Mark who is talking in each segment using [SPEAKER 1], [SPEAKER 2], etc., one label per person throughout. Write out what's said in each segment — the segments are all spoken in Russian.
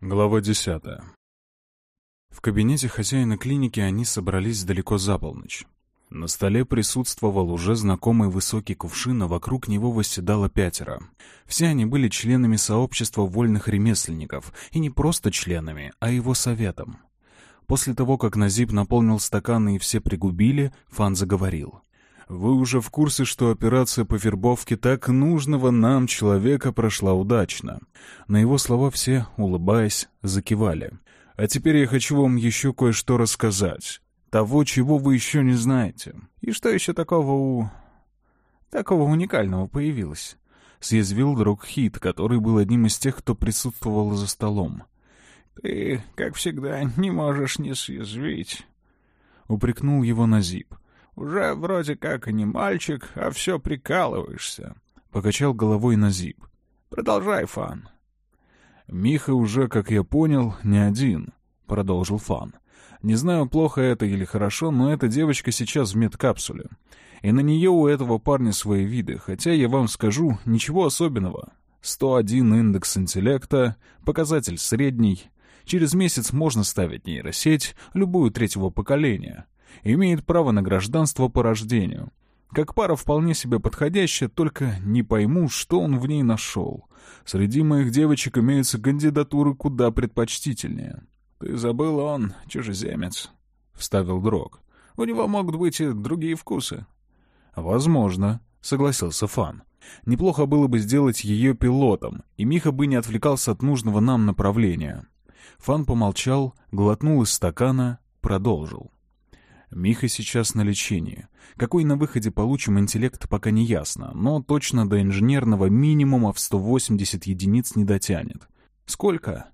[SPEAKER 1] Глава десятая. В кабинете хозяина клиники они собрались далеко за полночь. На столе присутствовал уже знакомый высокий кувшин, а вокруг него восседало пятеро. Все они были членами сообщества вольных ремесленников, и не просто членами, а его советом. После того, как Назиб наполнил стаканы и все пригубили, Фан заговорил. «Вы уже в курсе, что операция по вербовке так нужного нам человека прошла удачно». На его слова все, улыбаясь, закивали. «А теперь я хочу вам еще кое-что рассказать. Того, чего вы еще не знаете.
[SPEAKER 2] И что еще такого у... такого уникального появилось?»
[SPEAKER 1] Съязвил друг Хит, который был одним из тех, кто присутствовал за столом.
[SPEAKER 2] «Ты, как всегда, не можешь не съязвить», —
[SPEAKER 1] упрекнул его Назиб.
[SPEAKER 2] Уже вроде как и не мальчик, а все прикалываешься.
[SPEAKER 1] Покачал головой Назиб.
[SPEAKER 2] Продолжай, Фан.
[SPEAKER 1] Миха уже, как я понял, не один, продолжил Фан. Не знаю, плохо это или хорошо, но эта девочка сейчас в медкапсуле. И на нее у этого парня свои виды, хотя я вам скажу, ничего особенного. 101 индекс интеллекта, показатель средний. Через месяц можно ставить нейросеть, любую третьего поколения имеет право на гражданство по рождению. Как пара вполне себе подходящая, только не пойму, что он в ней нашел. Среди моих девочек имеются кандидатуры куда предпочтительнее.
[SPEAKER 2] «Ты забыл, он чужеземец», — вставил Дрог. «У него могут быть и другие вкусы».
[SPEAKER 1] «Возможно», — согласился Фан. «Неплохо было бы сделать ее пилотом, и Миха бы не отвлекался от нужного нам направления». Фан помолчал, глотнул из стакана, продолжил. Миха сейчас на лечении. Какой на выходе получим интеллект, пока не ясно, но точно до инженерного минимума в 180 единиц не дотянет. Сколько?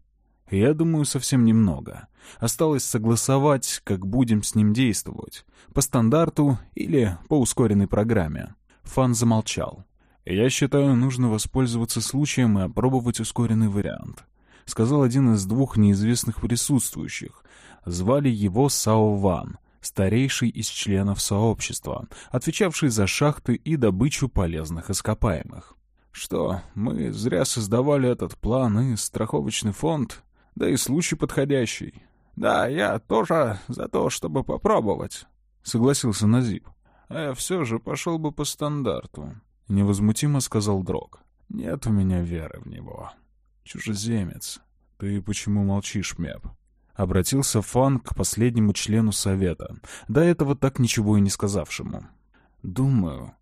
[SPEAKER 1] Я думаю, совсем немного. Осталось согласовать, как будем с ним действовать. По стандарту или по ускоренной программе. Фан замолчал. «Я считаю, нужно воспользоваться случаем и опробовать ускоренный вариант», — сказал один из двух неизвестных присутствующих. Звали его Сао Ван, старейший из членов сообщества, отвечавший за шахты и добычу полезных ископаемых. Что, мы зря создавали этот план и страховочный фонд, да и случай подходящий.
[SPEAKER 2] Да, я тоже за то, чтобы попробовать, — согласился Назип.
[SPEAKER 1] А я все же пошел бы по стандарту, — невозмутимо сказал Дрог. Нет у меня веры в него. Чужеземец. Ты почему молчишь, Меп? Обратился Фан к последнему члену совета, до этого так ничего и не сказавшему. «Думаю,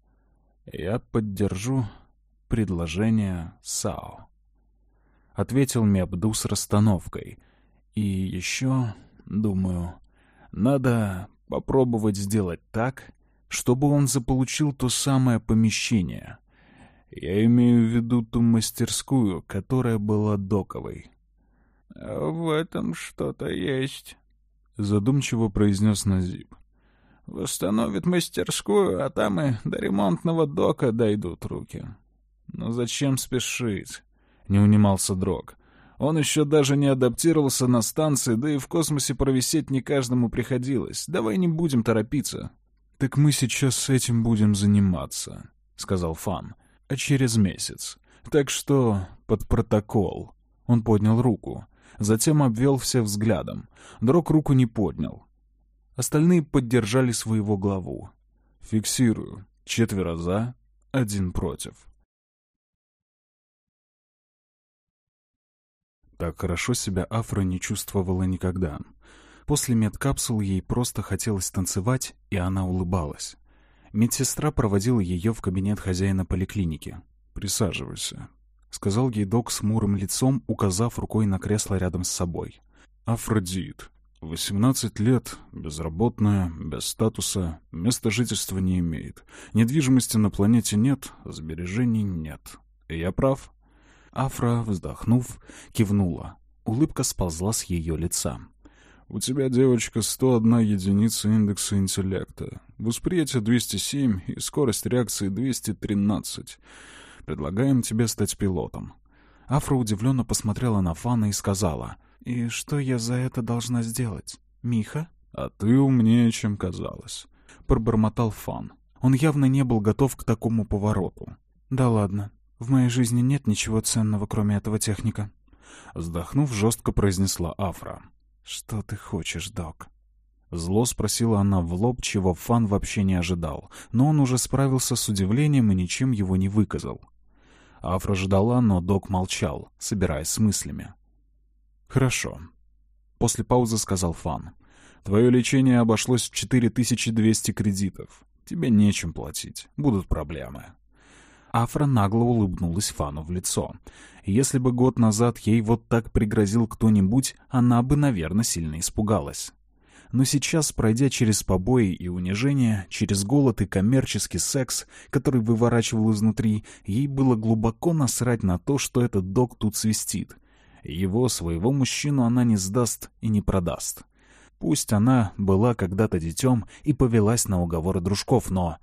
[SPEAKER 1] я поддержу предложение САО», — ответил Мебду с расстановкой. «И еще, думаю, надо попробовать сделать так, чтобы он заполучил то самое помещение. Я имею в виду ту мастерскую, которая была доковой».
[SPEAKER 2] «В этом что-то есть», —
[SPEAKER 1] задумчиво произнес Назиб.
[SPEAKER 2] «Восстановит мастерскую, а там и до ремонтного дока дойдут руки».
[SPEAKER 1] «Но зачем спешить?» — не унимался Дрог. «Он еще даже не адаптировался на станции, да и в космосе провисеть не каждому приходилось. Давай не будем торопиться». «Так мы сейчас с этим будем заниматься», — сказал Фан. «А через месяц. Так что под протокол». Он поднял руку затем обвел все взглядом. Дрог руку не поднял. Остальные поддержали своего главу. «Фиксирую. Четверо за, один против». Так хорошо себя Афра не чувствовала никогда. После медкапсул ей просто хотелось танцевать, и она улыбалась. Медсестра проводила ее в кабинет хозяина поликлиники. «Присаживайся», — сказал ей док с мурым лицом, указав рукой на кресло рядом с собой. «Афродит. Восемнадцать лет, безработная, без статуса, места жительства не имеет. Недвижимости на планете нет, сбережений нет. Я прав?» Афра, вздохнув, кивнула. Улыбка сползла с ее лица. «У тебя, девочка, 101 единица индекса интеллекта. Восприятие 207 и скорость реакции 213. Предлагаем тебе стать пилотом». Афра удивленно посмотрела на Фана и сказала.
[SPEAKER 3] «И что я за это должна сделать? Миха?»
[SPEAKER 1] «А ты умнее, чем казалось», — пробормотал Фан. Он явно не был готов к такому повороту.
[SPEAKER 3] «Да ладно. В моей жизни нет ничего ценного, кроме этого техника».
[SPEAKER 1] Вздохнув, жестко произнесла Афра.
[SPEAKER 3] «Что ты хочешь, док?»
[SPEAKER 1] Зло спросила она в лоб, чего Фан вообще не ожидал, но он уже справился с удивлением и ничем его не выказал. Афра ждала, но док молчал, собираясь с мыслями. «Хорошо», — после паузы сказал Фан. «Твое лечение обошлось в 4200 кредитов. Тебе нечем платить, будут проблемы». Афра нагло улыбнулась Фану в лицо. Если бы год назад ей вот так пригрозил кто-нибудь, она бы, наверное, сильно испугалась. Но сейчас, пройдя через побои и унижение, через голод и коммерческий секс, который выворачивал изнутри, ей было глубоко насрать на то, что этот док тут свистит. Его, своего мужчину, она не сдаст и не продаст. Пусть она была когда-то детем и повелась на уговоры дружков, но...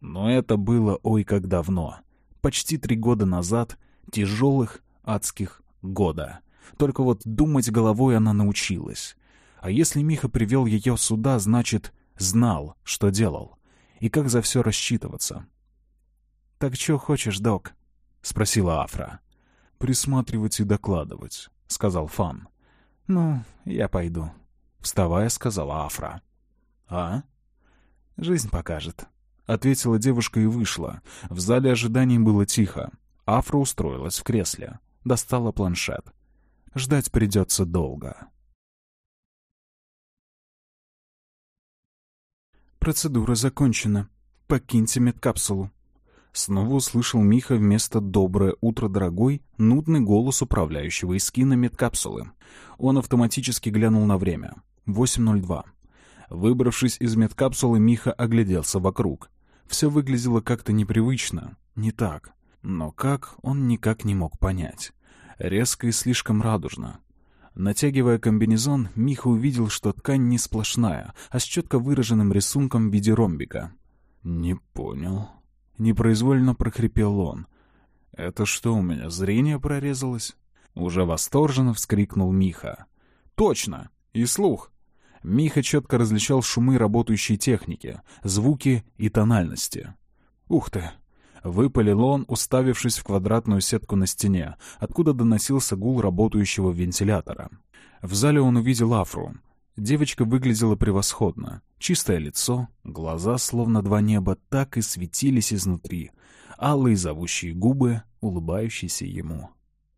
[SPEAKER 1] Но это было ой как давно. Почти три года назад, тяжелых, адских года. Только вот думать головой она научилась. А если Миха привел ее сюда, значит, знал, что делал. И как за все рассчитываться.
[SPEAKER 3] «Так что хочешь, док?»
[SPEAKER 1] — спросила Афра. «Присматривать и докладывать», — сказал Фан.
[SPEAKER 3] «Ну, я пойду», —
[SPEAKER 1] вставая, сказала Афра.
[SPEAKER 3] «А?» «Жизнь покажет», —
[SPEAKER 1] ответила девушка и вышла. В зале ожиданий было тихо. Афра устроилась в кресле. Достала планшет. Ждать придется долго.
[SPEAKER 3] «Процедура закончена. Покиньте медкапсулу».
[SPEAKER 1] Снова услышал Миха вместо «Доброе утро, дорогой» нудный голос управляющего эскина медкапсулы. Он автоматически глянул на время. 8.02. Выбравшись из медкапсулы, Миха огляделся вокруг. Все выглядело как-то непривычно, не так. Но как, он никак не мог понять. Резко и слишком радужно. Натягивая комбинезон, Миха увидел, что ткань не сплошная, а с четко выраженным рисунком в виде ромбика. «Не понял». Непроизвольно прохрипел он. «Это что, у меня зрение прорезалось?» Уже восторженно вскрикнул Миха. «Точно! И слух!» Миха четко различал шумы работающей техники, звуки и тональности. «Ух ты! Выпалил он, уставившись в квадратную сетку на стене, откуда доносился гул работающего вентилятора. В зале он увидел Афру. Девочка выглядела превосходно. Чистое лицо, глаза, словно два неба, так и светились изнутри. Алые зовущие губы, улыбающиеся ему.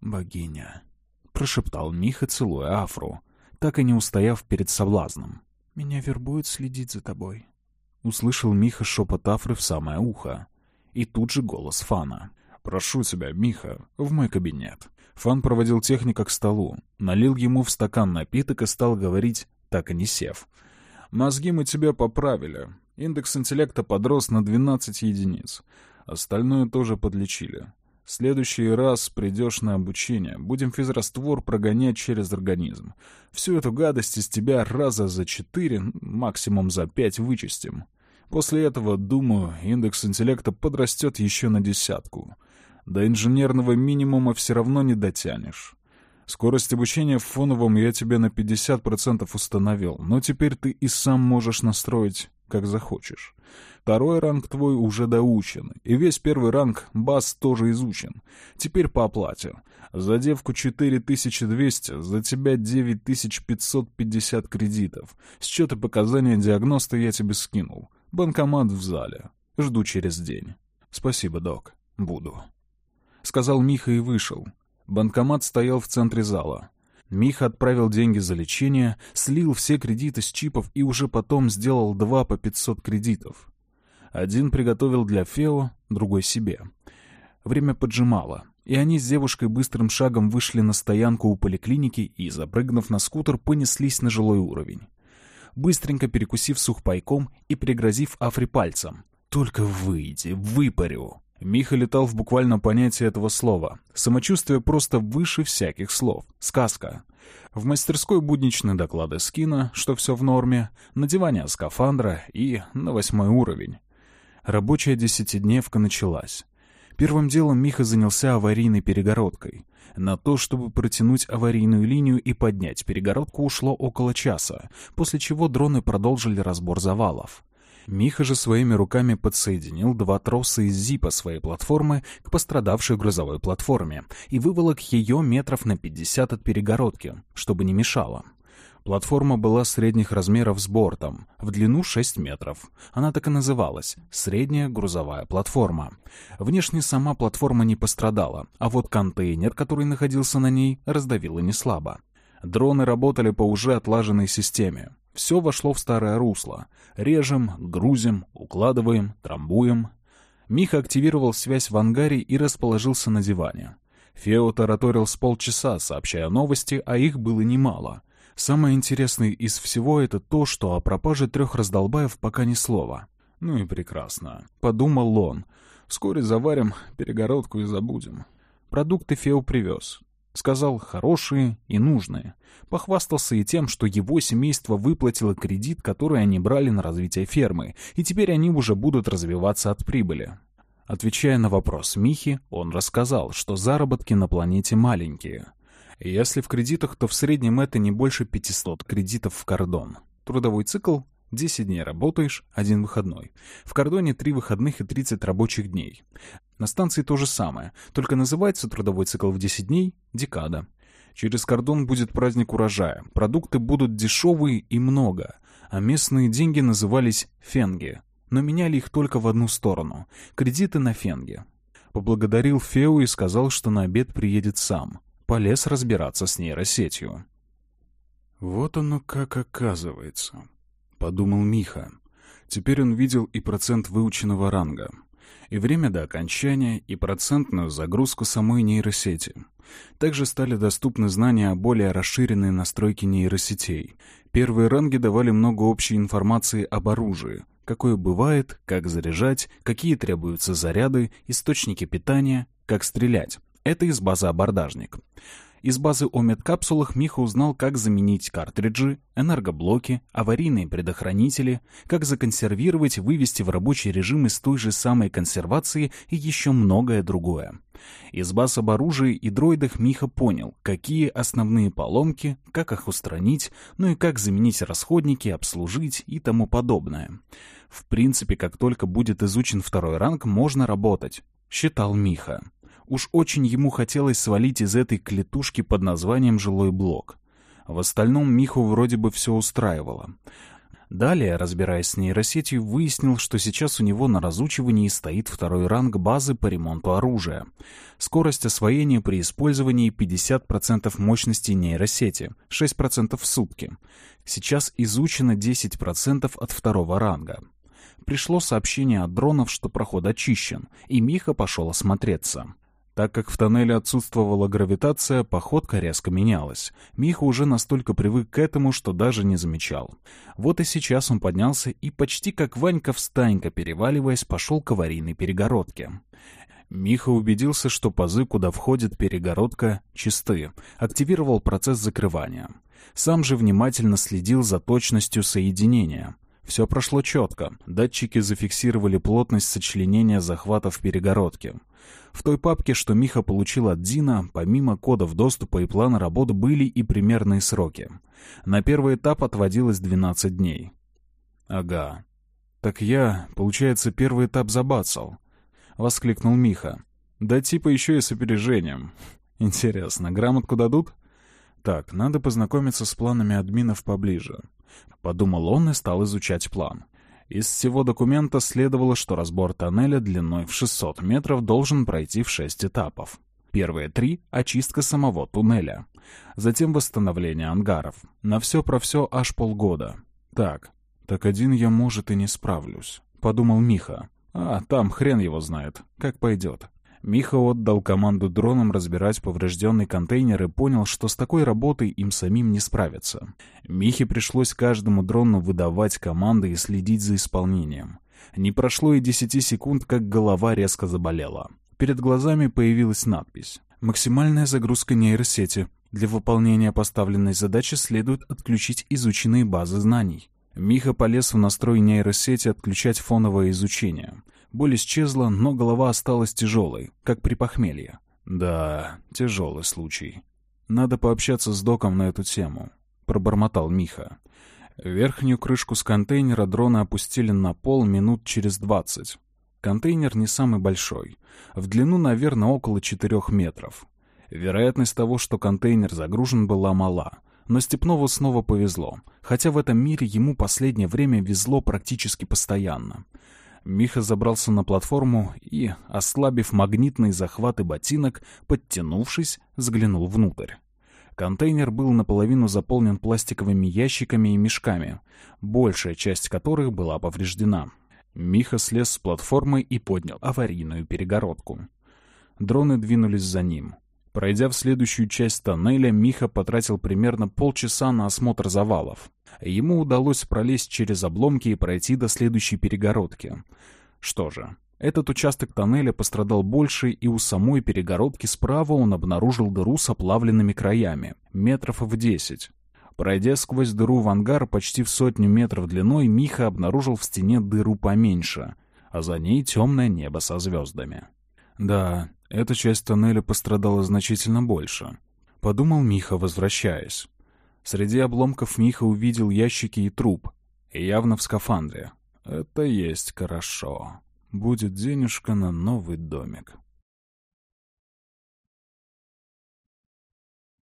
[SPEAKER 1] «Богиня», — прошептал Миха, целуя Афру, так и не устояв перед соблазном.
[SPEAKER 3] «Меня вербуют следить за тобой», —
[SPEAKER 1] услышал Миха шепот Афры в самое ухо. И тут же голос Фана. «Прошу тебя, Миха, в мой кабинет». Фан проводил техника к столу, налил ему в стакан напиток и стал говорить, так и не сев. «Мозги мы тебе поправили. Индекс интеллекта подрос на 12 единиц. Остальное тоже подлечили. В следующий раз придешь на обучение. Будем физраствор прогонять через организм. Всю эту гадость из тебя раза за четыре, максимум за пять вычистим. После этого, думаю, индекс интеллекта подрастет еще на десятку. До инженерного минимума все равно не дотянешь. Скорость обучения в фоновом я тебе на 50% установил, но теперь ты и сам можешь настроить, как захочешь. Второй ранг твой уже доучен, и весь первый ранг баз тоже изучен. Теперь по оплате. За девку 4200, за тебя 9550 кредитов. Счеты показания диагноста я тебе скинул. Банкомат в зале. Жду через день. Спасибо, док. Буду. Сказал Миха и вышел. Банкомат стоял в центре зала. Миха отправил деньги за лечение, слил все кредиты с чипов и уже потом сделал два по 500 кредитов. Один приготовил для Фео, другой себе. Время поджимало, и они с девушкой быстрым шагом вышли на стоянку у поликлиники и, запрыгнув на скутер, понеслись на жилой уровень быстренько перекусив сухпайком и пригрозив Афри пальцем. «Только выйди, выпарю!» Миха летал в буквальном понятии этого слова. Самочувствие просто выше всяких слов. Сказка. В мастерской будничные доклады скина, что все в норме, надевание скафандра и на восьмой уровень. Рабочая десятидневка началась. Первым делом Миха занялся аварийной перегородкой. На то, чтобы протянуть аварийную линию и поднять перегородку, ушло около часа, после чего дроны продолжили разбор завалов. Миха же своими руками подсоединил два троса из зипа своей платформы к пострадавшей грузовой платформе и выволок ее метров на 50 от перегородки, чтобы не мешало. Платформа была средних размеров с бортом, в длину 6 метров. Она так и называлась — средняя грузовая платформа. Внешне сама платформа не пострадала, а вот контейнер, который находился на ней, раздавило неслабо. Дроны работали по уже отлаженной системе. Все вошло в старое русло. Режем, грузим, укладываем, трамбуем. Миха активировал связь в ангаре и расположился на диване. Фео тараторил с полчаса, сообщая новости, а их было немало. Самое интересное из всего это то, что о пропаже трех раздолбаев пока ни слова. «Ну и прекрасно», — подумал он. «Вскоре заварим перегородку и забудем». Продукты Фео привез. Сказал «хорошие» и «нужные». Похвастался и тем, что его семейство выплатило кредит, который они брали на развитие фермы, и теперь они уже будут развиваться от прибыли. Отвечая на вопрос Михи, он рассказал, что заработки на планете маленькие. Если в кредитах, то в среднем это не больше 500 кредитов в кордон. Трудовой цикл 10 дней работаешь, один выходной. В кордоне 3 выходных и 30 рабочих дней. На станции то же самое, только называется трудовой цикл в 10 дней – декада. Через кордон будет праздник урожая, продукты будут дешевые и много, а местные деньги назывались фенги, но меняли их только в одну сторону – кредиты на фенги. Поблагодарил Феу и сказал, что на обед приедет сам. Полез разбираться с нейросетью. «Вот оно как оказывается», — подумал Миха. Теперь он видел и процент выученного ранга — и время до окончания, и процентную загрузку самой нейросети. Также стали доступны знания о более расширенной настройке нейросетей. Первые ранги давали много общей информации об оружии, какое бывает, как заряжать, какие требуются заряды, источники питания, как стрелять. Это из базы «Абордажник». Из базы о медкапсулах Миха узнал, как заменить картриджи, энергоблоки, аварийные предохранители, как законсервировать, вывести в рабочий режим из той же самой консервации и еще многое другое. Из баз об оружии и дроидах Миха понял, какие основные поломки, как их устранить, ну и как заменить расходники, обслужить и тому подобное. В принципе, как только будет изучен второй ранг, можно работать, считал Миха. Уж очень ему хотелось свалить из этой клетушки под названием «жилой блок». В остальном Миху вроде бы все устраивало. Далее, разбираясь с нейросетью, выяснил, что сейчас у него на разучивании стоит второй ранг базы по ремонту оружия. Скорость освоения при использовании 50% мощности нейросети, 6% в сутки. Сейчас изучено 10% от второго ранга. Пришло сообщение от дронов, что проход очищен, и Миха пошел осмотреться. Так как в тоннеле отсутствовала гравитация, походка резко менялась. Миха уже настолько привык к этому, что даже не замечал. Вот и сейчас он поднялся и почти как Ванька-встанька, переваливаясь, пошел к аварийной перегородке. Миха убедился, что пазы, куда входит перегородка, чистые, активировал процесс закрывания. Сам же внимательно следил за точностью соединения. Все прошло четко. Датчики зафиксировали плотность сочленения захватов перегородки. В той папке, что Миха получил от Дина, помимо кодов доступа и плана работы были и примерные сроки. На первый этап отводилось 12 дней. «Ага. Так я, получается, первый этап забацал», — воскликнул Миха. «Да типа еще и с опережением. Интересно, грамотку дадут?» «Так, надо познакомиться с планами админов поближе», — подумал он и стал изучать план. Из всего документа следовало, что разбор тоннеля длиной в 600 метров должен пройти в 6 этапов. Первые три — очистка самого туннеля. Затем восстановление ангаров. На все про все аж полгода. Так, так один я, может, и не справлюсь, — подумал Миха. А, там хрен его знает, как пойдет. Миха отдал команду дронам разбирать поврежденный контейнер и понял, что с такой работой им самим не справиться. Михе пришлось каждому дрону выдавать команды и следить за исполнением. Не прошло и десяти секунд, как голова резко заболела. Перед глазами появилась надпись «Максимальная загрузка нейросети. Для выполнения поставленной задачи следует отключить изученные базы знаний». Миха полез в настрой нейросети отключать фоновое изучение. Боль исчезла, но голова осталась тяжелой, как при похмелье. Да, тяжелый случай. Надо пообщаться с доком на эту тему, пробормотал Миха. Верхнюю крышку с контейнера дроны опустили на пол минут через двадцать. Контейнер не самый большой. В длину, наверное, около четырех метров. Вероятность того, что контейнер загружен, была мала. Но Степнову снова повезло, хотя в этом мире ему последнее время везло практически постоянно. Миха забрался на платформу и, ослабив магнитные захваты ботинок, подтянувшись, взглянул внутрь. Контейнер был наполовину заполнен пластиковыми ящиками и мешками, большая часть которых была повреждена. Миха слез с платформы и поднял аварийную перегородку. Дроны двинулись за ним. Пройдя в следующую часть тоннеля, Миха потратил примерно полчаса на осмотр завалов. Ему удалось пролезть через обломки и пройти до следующей перегородки. Что же, этот участок тоннеля пострадал больше, и у самой перегородки справа он обнаружил дыру с оплавленными краями, метров в десять. Пройдя сквозь дыру в ангар почти в сотню метров длиной, Миха обнаружил в стене дыру поменьше, а за ней темное небо со звездами. Да, эта часть тоннеля пострадала значительно больше. Подумал Миха, возвращаясь. Среди обломков Миха увидел ящики и труп, явно в скафандре. Это есть хорошо. Будет денежка на новый домик.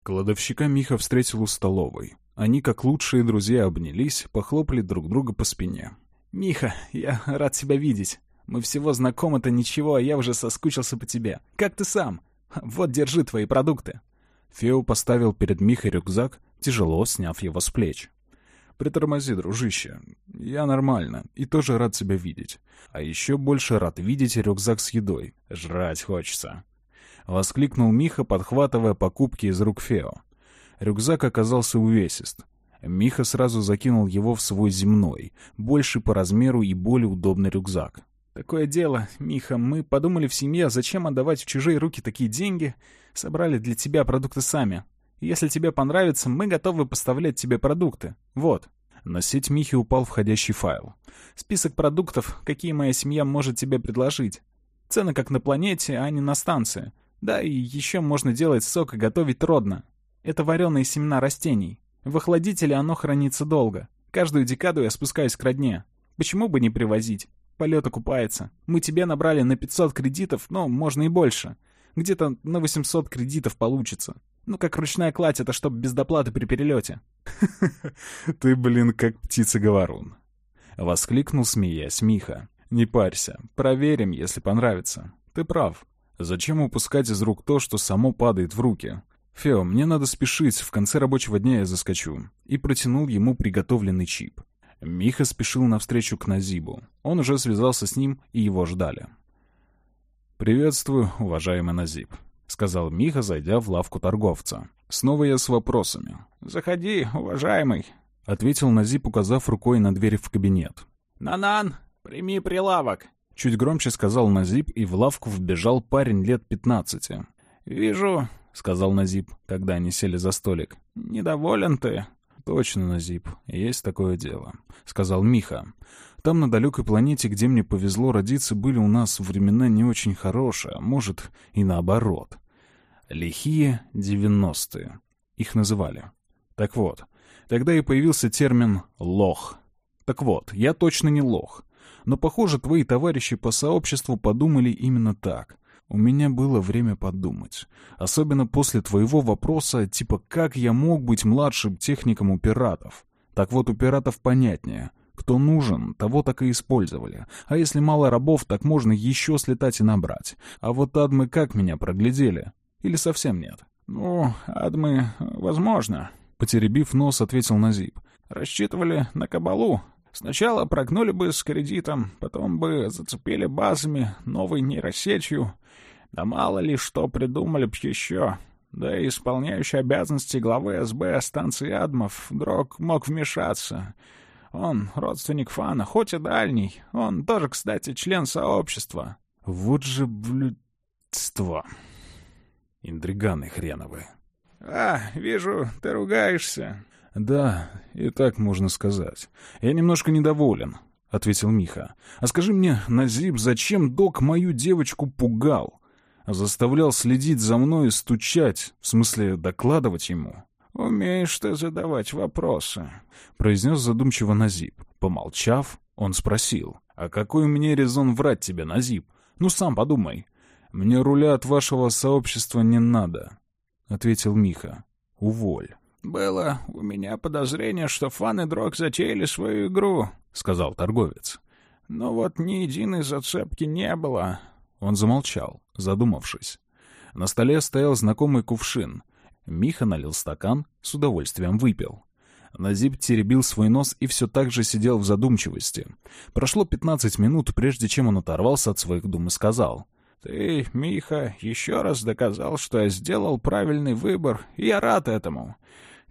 [SPEAKER 1] Кладовщика Миха встретил у столовой. Они, как лучшие друзья, обнялись, похлопали друг друга по спине.
[SPEAKER 2] «Миха, я рад тебя видеть. Мы всего знакомы-то ничего, а я уже соскучился по тебе. Как ты сам? Вот, держи твои продукты».
[SPEAKER 1] Фео поставил перед Михой рюкзак, тяжело сняв его с плеч. «Притормози, дружище. Я нормально и тоже рад тебя видеть. А еще больше рад видеть рюкзак с едой. Жрать хочется». Воскликнул Миха, подхватывая покупки из рук Фео. Рюкзак оказался увесист. Миха сразу закинул его в свой земной, больше по размеру и более удобный рюкзак.
[SPEAKER 2] «Такое дело, Миха, мы подумали в семье, зачем отдавать в чужие руки такие деньги? Собрали для тебя продукты сами. Если тебе понравится, мы готовы поставлять тебе продукты. Вот».
[SPEAKER 1] На сеть Михи упал входящий файл.
[SPEAKER 2] «Список продуктов, какие моя семья может тебе предложить. Цены как на планете, а не на станции. Да, и еще можно делать сок и готовить родно. Это вареные семена растений. В охладителе оно хранится долго. Каждую декаду я спускаюсь к родне. Почему бы не привозить? Полет окупается. Мы тебе набрали на 500 кредитов, но можно и больше. Где-то на 800 кредитов получится. Ну, как ручная кладь, это чтоб без доплаты при перелете.
[SPEAKER 1] Ты, блин, как птица-говорун. Воскликнул, смеясь, Миха. Не парься, проверим, если понравится. Ты прав. Зачем упускать из рук то, что само падает в руки? Фео, мне надо спешить, в конце рабочего дня я заскочу. И протянул ему приготовленный чип. Миха спешил навстречу к Назибу. Он уже связался с ним, и его ждали. «Приветствую, уважаемый Назиб», — сказал Миха, зайдя в лавку торговца. «Снова я с вопросами».
[SPEAKER 2] «Заходи, уважаемый», —
[SPEAKER 1] ответил Назиб, указав рукой на дверь в кабинет.
[SPEAKER 2] «Нанан, прими прилавок», —
[SPEAKER 1] чуть громче сказал Назиб, и в лавку вбежал парень лет пятнадцати.
[SPEAKER 2] «Вижу», —
[SPEAKER 1] сказал Назиб, когда они сели за столик.
[SPEAKER 2] «Недоволен ты?»
[SPEAKER 1] «Точно, Назиб, есть такое дело», — сказал Миха. «Там, на далекой планете, где мне повезло родиться, были у нас времена не очень хорошие, а может, и наоборот. Лихие девяностые. Их называли. Так вот, тогда и появился термин «лох». Так вот, я точно не лох. Но, похоже, твои товарищи по сообществу подумали именно так. У меня было время подумать. Особенно после твоего вопроса, типа, как я мог быть младшим техником у пиратов? Так вот, у пиратов понятнее. Кто нужен, того так и использовали. А если мало рабов, так можно еще слетать и набрать. А вот адмы как меня проглядели? Или совсем нет?
[SPEAKER 2] Ну, адмы, возможно.
[SPEAKER 1] Потеребив нос, ответил Назип.
[SPEAKER 2] Рассчитывали на кабалу. Сначала прогнули бы с кредитом, потом бы зацепили базами, новой нейросетью, да мало ли что придумали б еще. Да и исполняющий обязанности главы СБ станции Адмов Дрог мог вмешаться. Он родственник Фана, хоть и дальний. Он тоже, кстати, член сообщества.
[SPEAKER 1] Вот же блюдство. Интриганы хреновы.
[SPEAKER 2] А, вижу, ты ругаешься.
[SPEAKER 1] Да, и так можно сказать. Я немножко недоволен, — ответил Миха. «А скажи мне, Назиб, зачем док мою девочку пугал? Заставлял следить за мной и стучать, в смысле докладывать ему.
[SPEAKER 4] «Умеешь ты задавать вопросы», —
[SPEAKER 1] произнес задумчиво Назип. Помолчав, он спросил. «А какой мне резон врать тебе, Назип? Ну, сам подумай. Мне руля от вашего сообщества не надо», — ответил Миха. «Уволь».
[SPEAKER 4] «Было у меня подозрение, что Фан и Дрог затеяли свою игру», —
[SPEAKER 1] сказал торговец.
[SPEAKER 4] «Но вот ни единой зацепки не было».
[SPEAKER 1] Он замолчал, задумавшись. На столе стоял знакомый кувшин. Миха налил стакан, с удовольствием выпил. Назиб теребил свой нос и все так же сидел в задумчивости. Прошло пятнадцать минут, прежде чем он оторвался от своих дум и сказал.
[SPEAKER 4] «Ты, Миха, еще раз доказал, что я сделал правильный выбор, и я рад этому.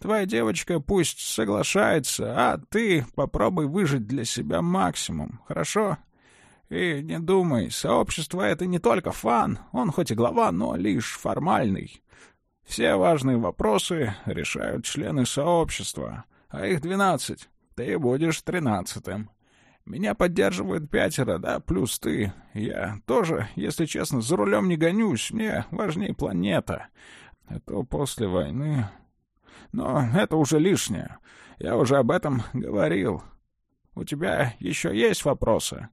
[SPEAKER 4] Твоя девочка пусть соглашается, а ты попробуй выжить для себя максимум, хорошо? И не думай, сообщество — это не только фан, он хоть и глава, но лишь формальный. Все важные вопросы решают члены сообщества, а их двенадцать. Ты будешь тринадцатым. Меня поддерживают пятеро, да, плюс ты. Я тоже, если честно, за рулем не гонюсь, мне важнее планета. Это после войны но это уже лишнее. Я уже об этом говорил. У тебя еще есть вопросы?»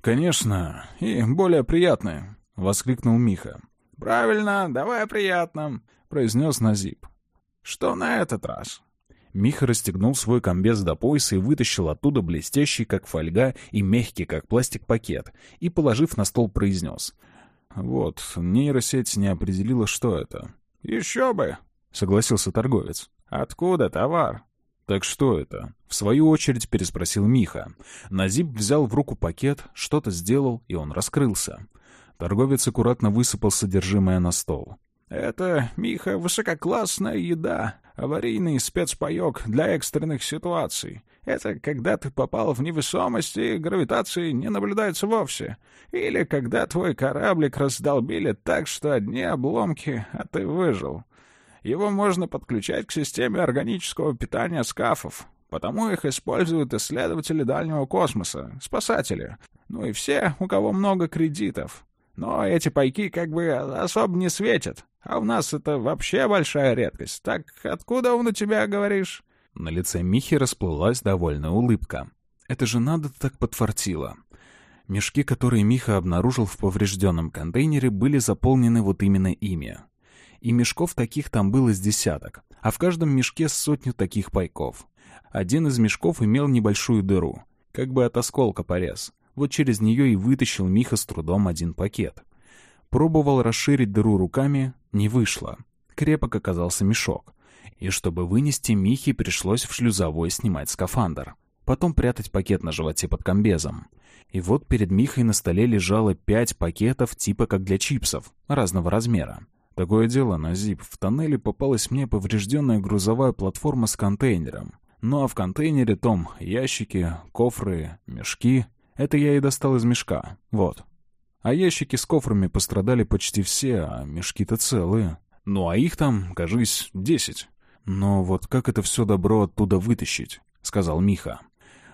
[SPEAKER 1] «Конечно, и более приятные», — воскликнул Миха.
[SPEAKER 4] «Правильно, давай о приятном», — произнес Назип. «Что на этот раз?»
[SPEAKER 1] Миха расстегнул свой комбез до пояса и вытащил оттуда блестящий, как фольга, и мягкий, как пластик, пакет, и, положив на стол, произнес. «Вот, нейросеть не определила, что это».
[SPEAKER 4] «Еще бы!
[SPEAKER 1] Согласился торговец.
[SPEAKER 4] «Откуда товар?»
[SPEAKER 1] «Так что это?» — в свою очередь переспросил Миха. Назип взял в руку пакет, что-то сделал, и он раскрылся. Торговец аккуратно высыпал содержимое на стол.
[SPEAKER 4] «Это, Миха, высококлассная еда, аварийный спецпаёк для экстренных ситуаций. Это когда ты попал в невесомость и гравитации не наблюдается вовсе. Или когда твой кораблик раздолбили так, что одни обломки, а ты выжил. Его можно подключать к системе органического питания скафов, потому их используют исследователи дальнего космоса, спасатели, ну и все, у кого много кредитов. Но эти пайки как бы особо не светят, а у нас это вообще большая редкость. Так откуда он у тебя, говоришь?»
[SPEAKER 1] На лице Михи расплылась довольная улыбка. «Это же надо так подфартило». Мешки, которые Миха обнаружил в поврежденном контейнере, были заполнены вот именно ими и мешков таких там было с десяток, а в каждом мешке сотню таких пайков. Один из мешков имел небольшую дыру, как бы от осколка порез. Вот через нее и вытащил Миха с трудом один пакет. Пробовал расширить дыру руками, не вышло. Крепок оказался мешок. И чтобы вынести, Михе пришлось в шлюзовой снимать скафандр. Потом прятать пакет на животе под комбезом. И вот перед Михой на столе лежало пять пакетов типа как для чипсов, разного размера. Такое дело, на Зип. В тоннеле попалась мне поврежденная грузовая платформа с контейнером. Ну а в контейнере том ящики, кофры, мешки. Это я и достал из мешка. Вот. А ящики с кофрами пострадали почти все, а мешки-то целые. Ну а их там, кажись, десять. Но вот как это все добро оттуда вытащить? Сказал Миха.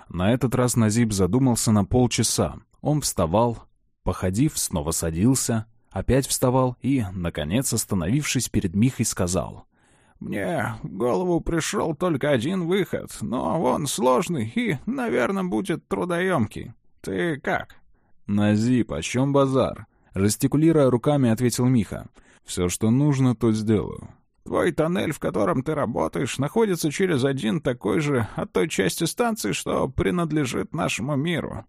[SPEAKER 1] На этот раз Назиб задумался на полчаса. Он вставал, походив, снова садился, опять вставал и, наконец, остановившись перед Михой, сказал.
[SPEAKER 4] «Мне в голову пришел только один выход, но он сложный и, наверное, будет трудоемкий. Ты как?»
[SPEAKER 1] «Назип, о чем базар?» Жестикулируя руками, ответил Миха. «Все, что нужно, то сделаю».
[SPEAKER 4] «Твой тоннель, в котором ты работаешь, находится через один такой же от той части станции, что принадлежит нашему миру.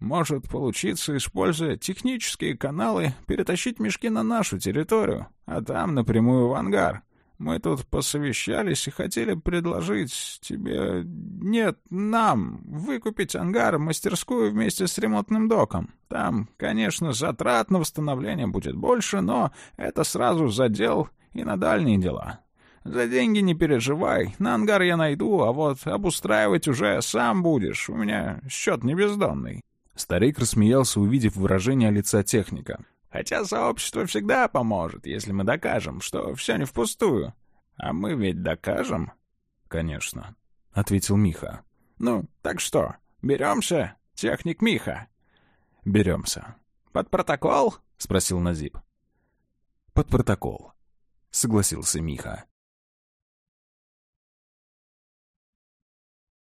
[SPEAKER 4] Может получиться, используя технические каналы, перетащить мешки на нашу территорию, а там напрямую в ангар. Мы тут посовещались и хотели предложить тебе... Нет, нам выкупить ангар, мастерскую вместе с ремонтным доком. Там, конечно, затрат на восстановление будет больше, но это сразу задел и на дальние дела. За деньги не переживай, на ангар я найду, а вот обустраивать уже сам будешь, у меня счет не бездонный.
[SPEAKER 1] Старик рассмеялся, увидев выражение лица техника.
[SPEAKER 4] «Хотя сообщество всегда поможет, если мы докажем, что все не впустую. А мы ведь докажем?»
[SPEAKER 1] «Конечно», — ответил Миха.
[SPEAKER 4] «Ну, так что, беремся, техник Миха?»
[SPEAKER 1] «Беремся».
[SPEAKER 4] «Под протокол?»
[SPEAKER 1] — спросил Назип. «Под протокол», — согласился Миха.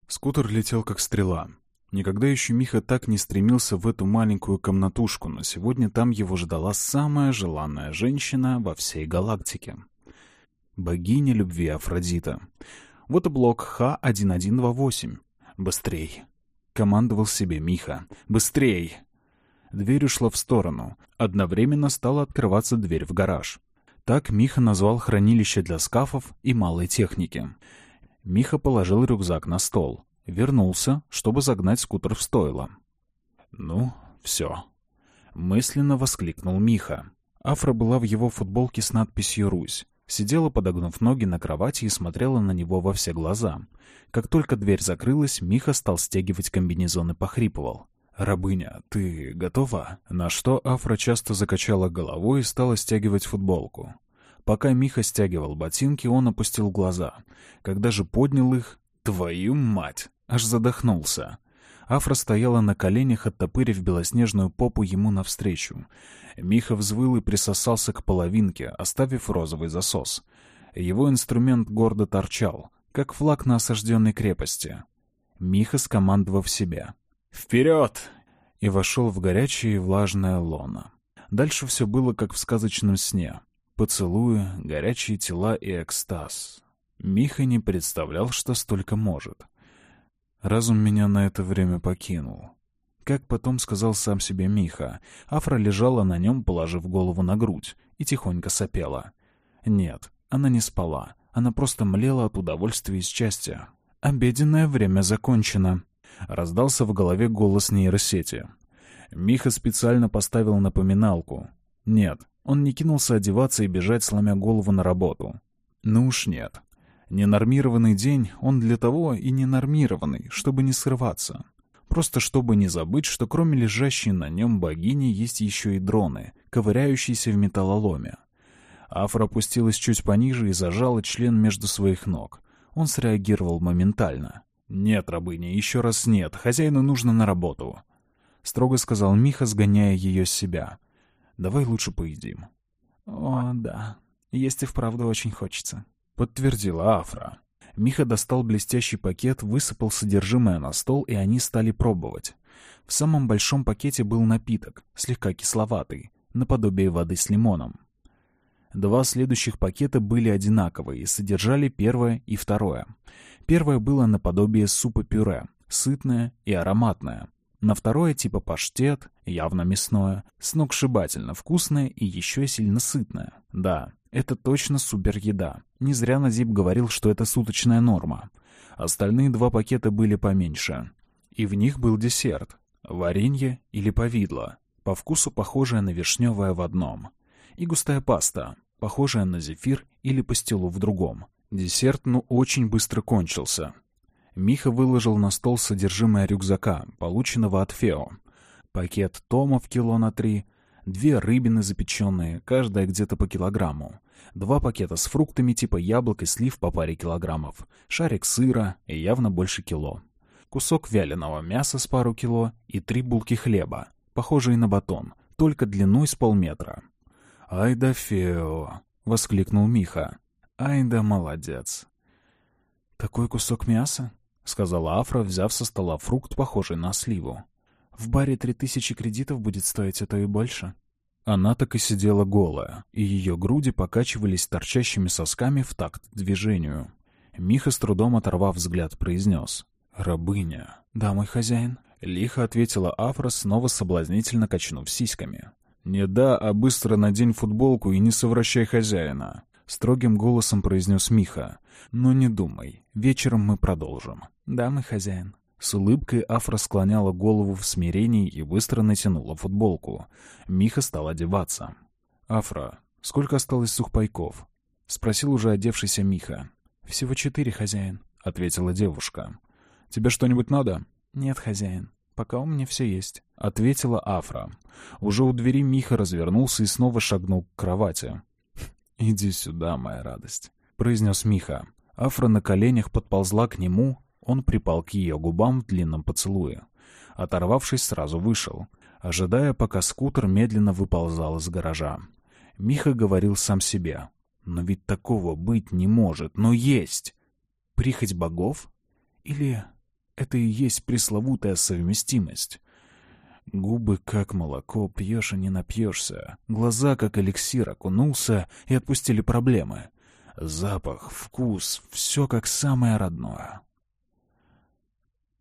[SPEAKER 1] Скутер летел как стрела. Никогда еще Миха так не стремился в эту маленькую комнатушку, но сегодня там его ждала самая желанная женщина во всей галактике. Богиня любви Афродита. Вот блок Х-1128. Быстрей. Командовал себе Миха. Быстрей. Дверь ушла в сторону. Одновременно стала открываться дверь в гараж. Так Миха назвал хранилище для скафов и малой техники. Миха положил рюкзак на стол. Вернулся, чтобы загнать скутер в стойло. «Ну, все», — мысленно воскликнул Миха. Афра была в его футболке с надписью «Русь». Сидела, подогнув ноги на кровати и смотрела на него во все глаза. Как только дверь закрылась, Миха стал стягивать комбинезон и похрипывал. «Рабыня, ты готова?» На что Афра часто закачала головой и стала стягивать футболку. Пока Миха стягивал ботинки, он опустил глаза. Когда же поднял их, Твою мать! Аж задохнулся. Афра стояла на коленях, оттопырив белоснежную попу ему навстречу. Миха взвыл и присосался к половинке, оставив розовый засос. Его инструмент гордо торчал, как флаг на осажденной крепости. Миха, скомандовав себя. «Вперед!» и вошел в горячее и влажное лоно. Дальше все было, как в сказочном сне. Поцелуи, горячие тела и экстаз. Миха не представлял, что столько может. Разум меня на это время покинул. Как потом сказал сам себе Миха, Афра лежала на нем, положив голову на грудь, и тихонько сопела. Нет, она не спала. Она просто млела от удовольствия и счастья. «Обеденное время закончено», — раздался в голове голос нейросети. Миха специально поставил напоминалку. Нет, он не кинулся одеваться и бежать, сломя голову на работу. Ну уж нет. Ненормированный день, он для того и ненормированный, чтобы не срываться. Просто чтобы не забыть, что кроме лежащей на нем богини есть еще и дроны, ковыряющиеся в металлоломе. Афра опустилась чуть пониже и зажала член между своих ног. Он среагировал моментально. «Нет, рабыня, еще раз нет. Хозяину нужно на работу», — строго сказал Миха, сгоняя ее с себя. «Давай лучше поедим».
[SPEAKER 2] «О, да. Есть и вправду очень хочется», —
[SPEAKER 1] подтвердила Афра. Миха достал блестящий пакет, высыпал содержимое на стол, и они стали пробовать. В самом большом пакете был напиток, слегка кисловатый, наподобие воды с лимоном. Два следующих пакета были одинаковые и содержали первое и второе. Первое было наподобие супа-пюре, сытное и ароматное. На второе типа паштет, явно мясное, сногсшибательно вкусное и еще сильно сытное. Да, это точно супер еда. Не зря Назиб говорил, что это суточная норма. Остальные два пакета были поменьше. И в них был десерт. Варенье или повидло. По вкусу похожее на вишневое в одном. И густая паста, похожая на зефир или пастилу в другом. Десерт, ну, очень быстро кончился. Миха выложил на стол содержимое рюкзака, полученного от Фео. Пакет томов кило на три, две рыбины запеченные, каждая где-то по килограмму, два пакета с фруктами типа яблок и слив по паре килограммов, шарик сыра и явно больше кило, кусок вяленого мяса с пару кило и три булки хлеба, похожие на батон, только длиной с полметра. «Ай да Фео!» — воскликнул Миха. «Ай да молодец!»
[SPEAKER 2] «Такой кусок мяса?» — сказала Афра, взяв со стола фрукт, похожий на сливу. В баре три тысячи кредитов будет стоить, а то и больше.
[SPEAKER 1] Она так и сидела голая, и ее груди покачивались торчащими сосками в такт движению. Миха, с трудом оторвав взгляд, произнес. «Рабыня».
[SPEAKER 2] «Да, мой хозяин».
[SPEAKER 1] Лихо ответила Афра, снова соблазнительно качнув сиськами. «Не да, а быстро надень футболку и не совращай хозяина», — строгим голосом произнес Миха. «Но не думай, вечером мы продолжим».
[SPEAKER 2] «Да, мой хозяин».
[SPEAKER 1] С улыбкой Афра склоняла голову в смирении и быстро натянула футболку. Миха стал одеваться. «Афра, сколько осталось сухпайков?» — спросил уже одевшийся Миха.
[SPEAKER 2] «Всего четыре, хозяин», —
[SPEAKER 1] ответила девушка. «Тебе что-нибудь надо?»
[SPEAKER 2] «Нет, хозяин. Пока у меня все есть», —
[SPEAKER 1] ответила Афра. Уже у двери Миха развернулся и снова шагнул к кровати. «Иди сюда, моя радость», — произнес Миха. Афра на коленях подползла к нему, он припал к ее губам в длинном поцелуе. Оторвавшись, сразу вышел, ожидая, пока скутер медленно выползал из гаража. Миха говорил сам себе. «Но ведь такого быть не может, но есть!» Прихоть богов? Или Это и есть пресловутая совместимость. Губы как молоко, пьешь и не напьешься. Глаза как эликсир, окунулся и отпустили проблемы. Запах, вкус — все как самое родное.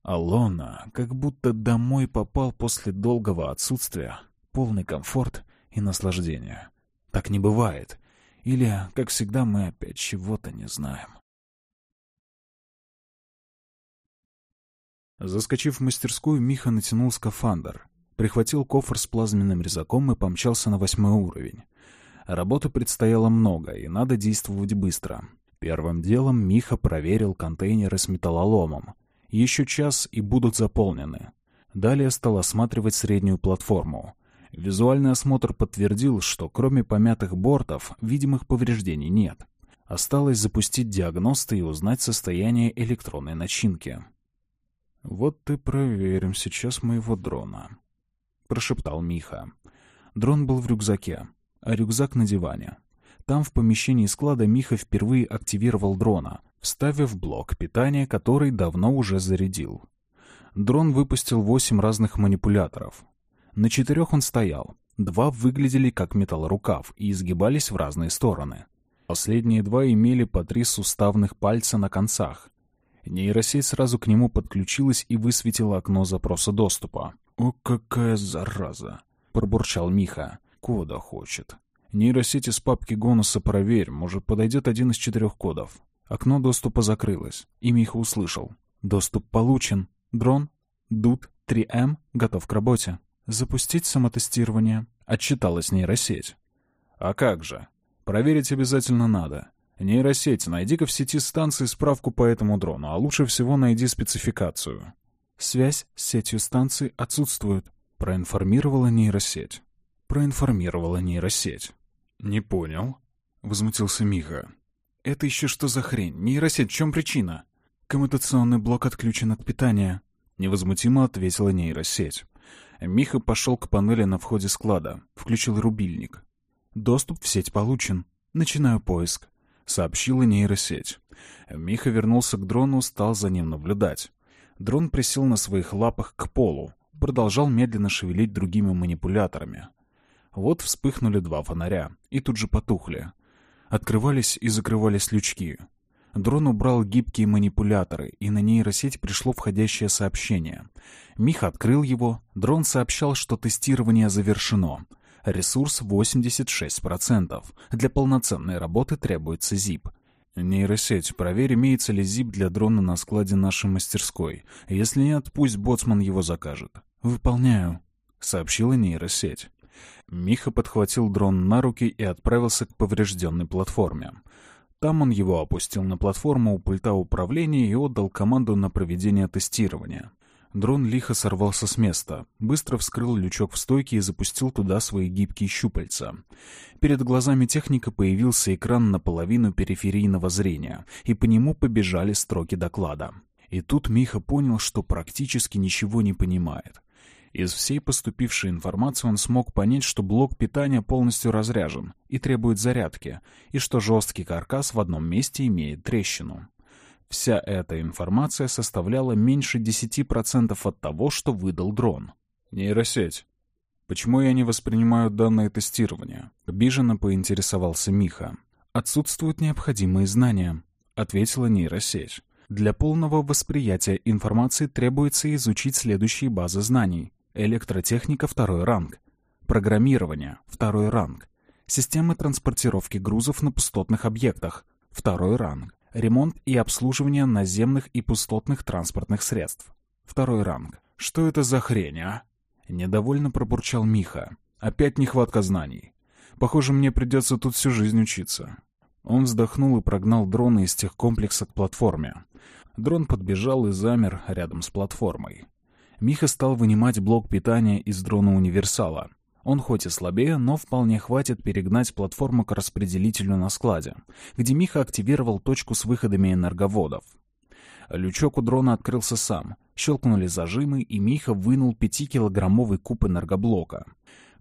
[SPEAKER 1] Алона как будто домой попал после долгого отсутствия. Полный комфорт и наслаждение. Так не бывает. Или, как всегда, мы опять чего-то не знаем. Заскочив в мастерскую, Миха натянул скафандр, прихватил кофр с плазменным резаком и помчался на восьмой уровень. Работы предстояло много, и надо действовать быстро. Первым делом Миха проверил контейнеры с металлоломом. Еще час и будут заполнены. Далее стал осматривать среднюю платформу. Визуальный осмотр подтвердил, что кроме помятых бортов, видимых повреждений нет. Осталось запустить диагносты и узнать состояние электронной начинки. «Вот и проверим сейчас моего дрона», — прошептал Миха. Дрон был в рюкзаке, а рюкзак на диване. Там, в помещении склада, Миха впервые активировал дрона, вставив блок питания, который давно уже зарядил. Дрон выпустил восемь разных манипуляторов. На четырех он стоял. Два выглядели как металлорукав и изгибались в разные стороны. Последние два имели по три суставных пальца на концах, Нейросеть сразу к нему подключилась и высветила окно запроса доступа. «О, какая зараза!» — пробурчал Миха. «Кода хочет». «Нейросеть из папки Гонуса проверь, может, подойдет один из четырех кодов». Окно доступа закрылось, и Миха услышал. «Доступ получен. Дрон, ДУТ, 3М, готов к работе. Запустить самотестирование», — отчиталась нейросеть. «А как же? Проверить обязательно надо. Нейросеть, найди-ка в сети станции справку по этому дрону, а лучше всего найди спецификацию. Связь с сетью станций отсутствует, проинформировала нейросеть. Проинформировала нейросеть. Не понял, возмутился Миха. Это еще что за хрень? Нейросеть, в чем причина? Коммутационный блок отключен от питания, невозмутимо ответила нейросеть. Миха пошел к панели на входе склада, включил рубильник. Доступ в сеть получен. Начинаю поиск сообщила нейросеть. Миха вернулся к дрону, стал за ним наблюдать. Дрон присел на своих лапах к полу, продолжал медленно шевелить другими манипуляторами. Вот вспыхнули два фонаря, и тут же потухли. Открывались и закрывались лючки. Дрон убрал гибкие манипуляторы, и на нейросеть пришло входящее сообщение. Миха открыл его, дрон сообщал, что тестирование завершено — Ресурс 86%. Для полноценной работы требуется ZIP. Нейросеть, проверь, имеется ли ZIP для дрона на складе нашей мастерской. Если нет, пусть боцман его закажет. Выполняю, сообщила нейросеть. Миха подхватил дрон на руки и отправился к поврежденной платформе. Там он его опустил на платформу у пульта управления и отдал команду на проведение тестирования. Дрон лихо сорвался с места, быстро вскрыл лючок в стойке и запустил туда свои гибкие щупальца. Перед глазами техника появился экран наполовину периферийного зрения, и по нему побежали строки доклада. И тут Миха понял, что практически ничего не понимает. Из всей поступившей информации он смог понять, что блок питания полностью разряжен и требует зарядки, и что жесткий каркас в одном месте имеет трещину. Вся эта информация составляла меньше 10% от того, что выдал дрон. Нейросеть. Почему я не воспринимаю данные тестирования? Обиженно поинтересовался Миха. Отсутствуют необходимые знания, ответила нейросеть. Для полного восприятия информации требуется изучить следующие базы знаний. Электротехника — второй ранг. Программирование — второй ранг. Системы транспортировки грузов на пустотных объектах — второй ранг ремонт и обслуживание наземных и пустотных транспортных средств. Второй ранг. Что это за хрень, а? Недовольно пробурчал Миха. Опять нехватка знаний. Похоже, мне придется тут всю жизнь учиться. Он вздохнул и прогнал дрона из техкомплекса к платформе. Дрон подбежал и замер рядом с платформой. Миха стал вынимать блок питания из дрона универсала. Он хоть и слабее, но вполне хватит перегнать платформу к распределителю на складе, где Миха активировал точку с выходами энерговодов. Лючок у дрона открылся сам. Щелкнули зажимы, и Миха вынул пятикилограммовый куб энергоблока.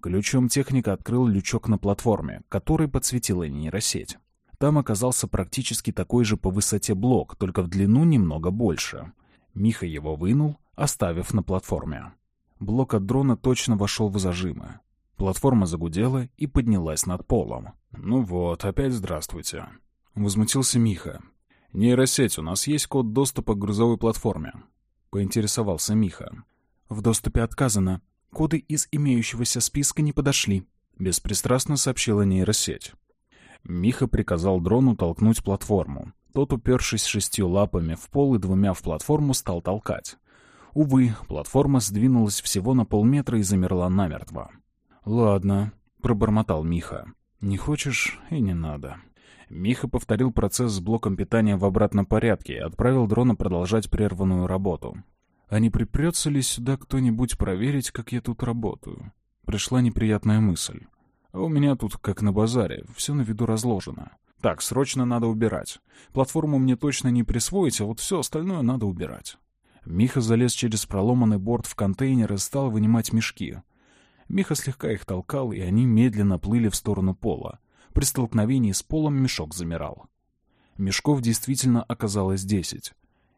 [SPEAKER 1] Ключом техника открыл лючок на платформе, который подсветила нейросеть. Там оказался практически такой же по высоте блок, только в длину немного больше. Миха его вынул, оставив на платформе. Блок от дрона точно вошел в зажимы. Платформа загудела и поднялась над полом. «Ну вот, опять здравствуйте», — возмутился Миха. «Нейросеть, у нас есть код доступа к грузовой платформе?» — поинтересовался Миха.
[SPEAKER 3] «В доступе отказано. Коды из имеющегося списка не подошли», —
[SPEAKER 1] беспристрастно сообщила нейросеть. Миха приказал дрону толкнуть платформу. Тот, упершись шестью лапами в пол и двумя в платформу, стал толкать. Увы, платформа сдвинулась всего на полметра и замерла намертво. «Ладно», — пробормотал Миха. «Не хочешь — и не надо». Миха повторил процесс с блоком питания в обратном порядке и отправил дрона продолжать прерванную работу. «А не припрется ли сюда кто-нибудь проверить, как я тут работаю?» Пришла неприятная мысль. «А у меня тут, как на базаре, все на виду разложено. Так, срочно надо убирать. Платформу мне точно не присвоить, а вот все остальное надо убирать». Миха залез через проломанный борт в контейнер и стал вынимать мешки. Миха слегка их толкал, и они медленно плыли в сторону пола. При столкновении с полом мешок замирал. Мешков действительно оказалось десять.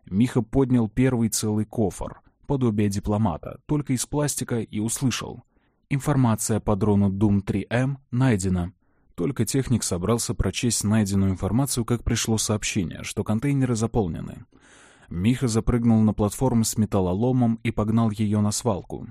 [SPEAKER 1] Миха поднял первый целый кофр, подобие дипломата, только из пластика, и услышал. Информация по дрону Doom-3M найдена. Только техник собрался прочесть найденную информацию, как пришло сообщение, что контейнеры заполнены. Миха запрыгнул на платформу с металлоломом и погнал ее на свалку.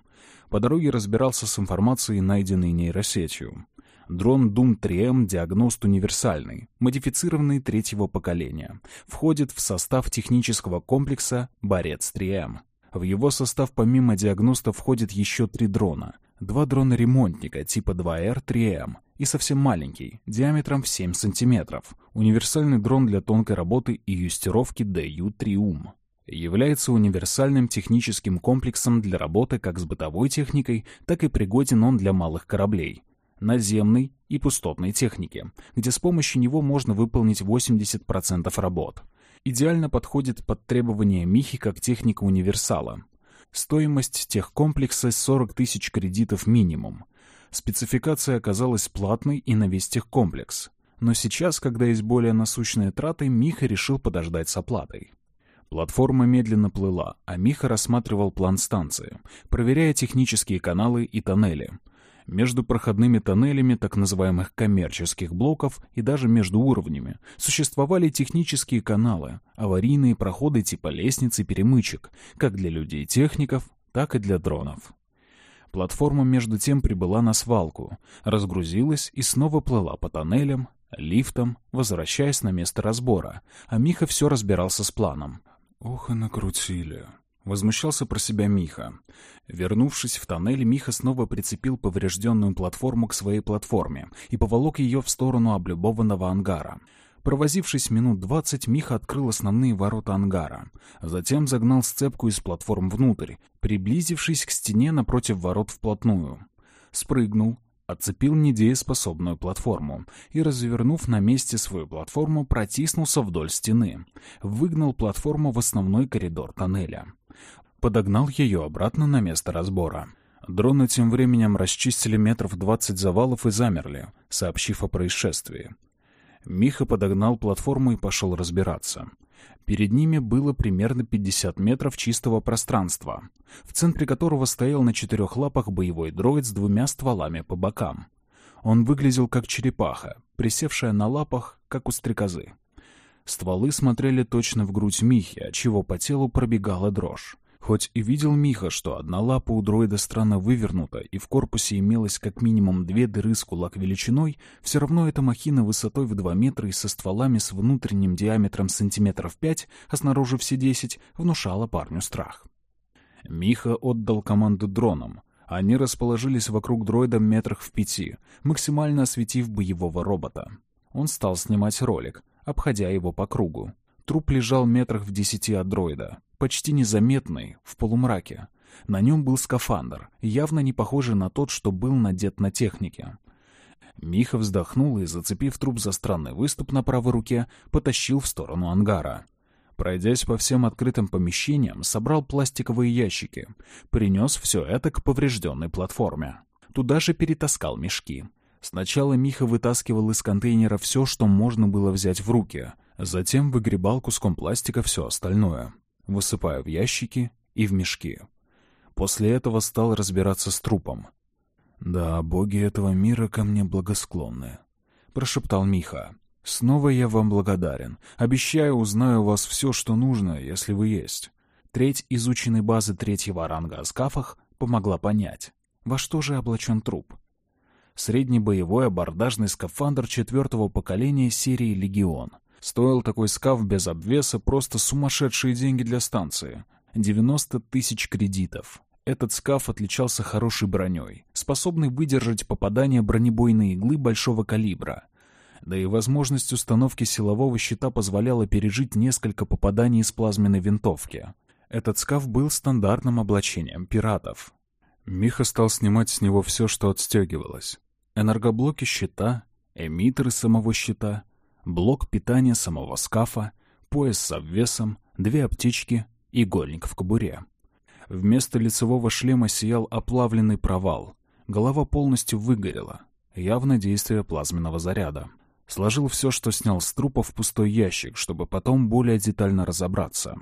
[SPEAKER 1] По дороге разбирался с информацией, найденной нейросетью. Дрон Doom 3M диагност универсальный, модифицированный третьего поколения. Входит в состав технического комплекса Борец 3M. В его состав помимо диагноста входит еще три дрона. Два дрона-ремонтника типа 2R-3M и совсем маленький, диаметром в 7 см, универсальный дрон для тонкой работы и юстировки DU-3UM. Является универсальным техническим комплексом для работы как с бытовой техникой, так и пригоден он для малых кораблей, наземной и пустотной техники, где с помощью него можно выполнить 80% работ. Идеально подходит под требования Михи как техника универсала. Стоимость техкомплекса 40 тысяч кредитов минимум. Спецификация оказалась платной и на весь техкомплекс. Но сейчас, когда есть более насущные траты, Миха решил подождать с оплатой. Платформа медленно плыла, а Миха рассматривал план станции, проверяя технические каналы и тоннели. Между проходными тоннелями так называемых коммерческих блоков и даже между уровнями существовали технические каналы, аварийные проходы типа лестниц и перемычек, как для людей-техников, так и для дронов. Платформа между тем прибыла на свалку, разгрузилась и снова плыла по тоннелям, лифтам, возвращаясь на место разбора, а Миха все разбирался с планом. «Ох и накрутили!» — возмущался про себя Миха. Вернувшись в тоннель, Миха снова прицепил поврежденную платформу к своей платформе и поволок ее в сторону облюбованного ангара. Провозившись минут двадцать, Миха открыл основные ворота ангара. Затем загнал сцепку из платформ внутрь, приблизившись к стене напротив ворот вплотную. Спрыгнул, отцепил недееспособную платформу и, развернув на месте свою платформу, протиснулся вдоль стены. Выгнал платформу в основной коридор тоннеля. Подогнал ее обратно на место разбора. Дроны тем временем расчистили метров двадцать завалов и замерли, сообщив о происшествии. Миха подогнал платформу и пошел разбираться. Перед ними было примерно 50 метров чистого пространства, в центре которого стоял на четырех лапах боевой дроид с двумя стволами по бокам. Он выглядел как черепаха, присевшая на лапах, как у стрекозы. Стволы смотрели точно в грудь Михи, отчего по телу пробегала дрожь. Хоть и видел Миха, что одна лапа у дроида странно вывернута, и в корпусе имелось как минимум две дыры с кулак величиной, все равно эта махина высотой в 2 метра и со стволами с внутренним диаметром сантиметров 5, а снаружи все 10, внушала парню страх. Миха отдал команду дронам. Они расположились вокруг дроида метрах в пяти, максимально осветив боевого робота. Он стал снимать ролик, обходя его по кругу. Труп лежал метрах в десяти от дроида почти незаметный, в полумраке. На нем был скафандр, явно не похожий на тот, что был надет на технике. Миха вздохнул и, зацепив труп за странный выступ на правой руке, потащил в сторону ангара. Пройдясь по всем открытым помещениям, собрал пластиковые ящики, принес все это к поврежденной платформе. Туда же перетаскал мешки. Сначала Миха вытаскивал из контейнера все, что можно было взять в руки, затем выгребал куском пластика все остальное. Высыпая в ящики и в мешки. После этого стал разбираться с трупом. «Да, боги этого мира ко мне благосклонны», — прошептал Миха. «Снова я вам благодарен. Обещаю, узнаю у вас все, что нужно, если вы есть». Треть изученной базы третьего ранга о скафах помогла понять, во что же облачен труп. Средний боевой абордажный скафандр четвертого поколения серии «Легион». Стоил такой скаф без обвеса просто сумасшедшие деньги для станции. 90 тысяч кредитов. Этот скаф отличался хорошей броней, способной выдержать попадание бронебойной иглы большого калибра. Да и возможность установки силового щита позволяла пережить несколько попаданий из плазменной винтовки. Этот скаф был стандартным облачением пиратов. Миха стал снимать с него все, что отстегивалось. Энергоблоки щита, эмиттеры самого щита, блок питания самого скафа, пояс с обвесом, две аптечки, игольник в кобуре. Вместо лицевого шлема сиял оплавленный провал. Голова полностью выгорела. Явно действие плазменного заряда. Сложил все, что снял с трупа, в пустой ящик, чтобы потом более детально разобраться.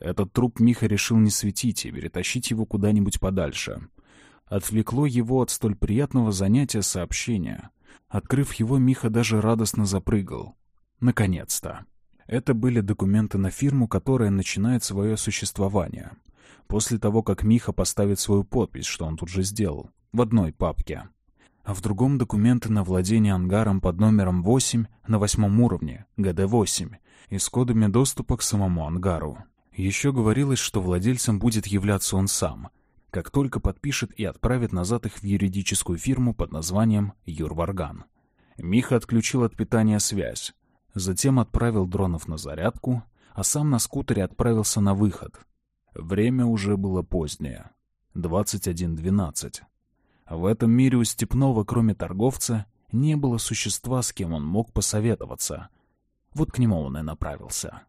[SPEAKER 1] Этот труп Миха решил не светить и перетащить его куда-нибудь подальше. Отвлекло его от столь приятного занятия сообщения. Открыв его, Миха даже радостно запрыгал. Наконец-то. Это были документы на фирму, которая начинает свое существование после того, как Миха поставит свою подпись, что он тут же сделал, в одной папке. А в другом документы на владение ангаром под номером 8 на восьмом уровне, ГД-8, и с кодами доступа к самому ангару. Еще говорилось, что владельцем будет являться он сам, как только подпишет и отправит назад их в юридическую фирму под названием Юрварган. Миха отключил от питания связь, затем отправил дронов на зарядку, а сам на скутере отправился на выход, Время уже было позднее. 21.12. В этом мире у Степнова, кроме торговца, не было существа, с кем он мог посоветоваться. Вот к нему он и направился.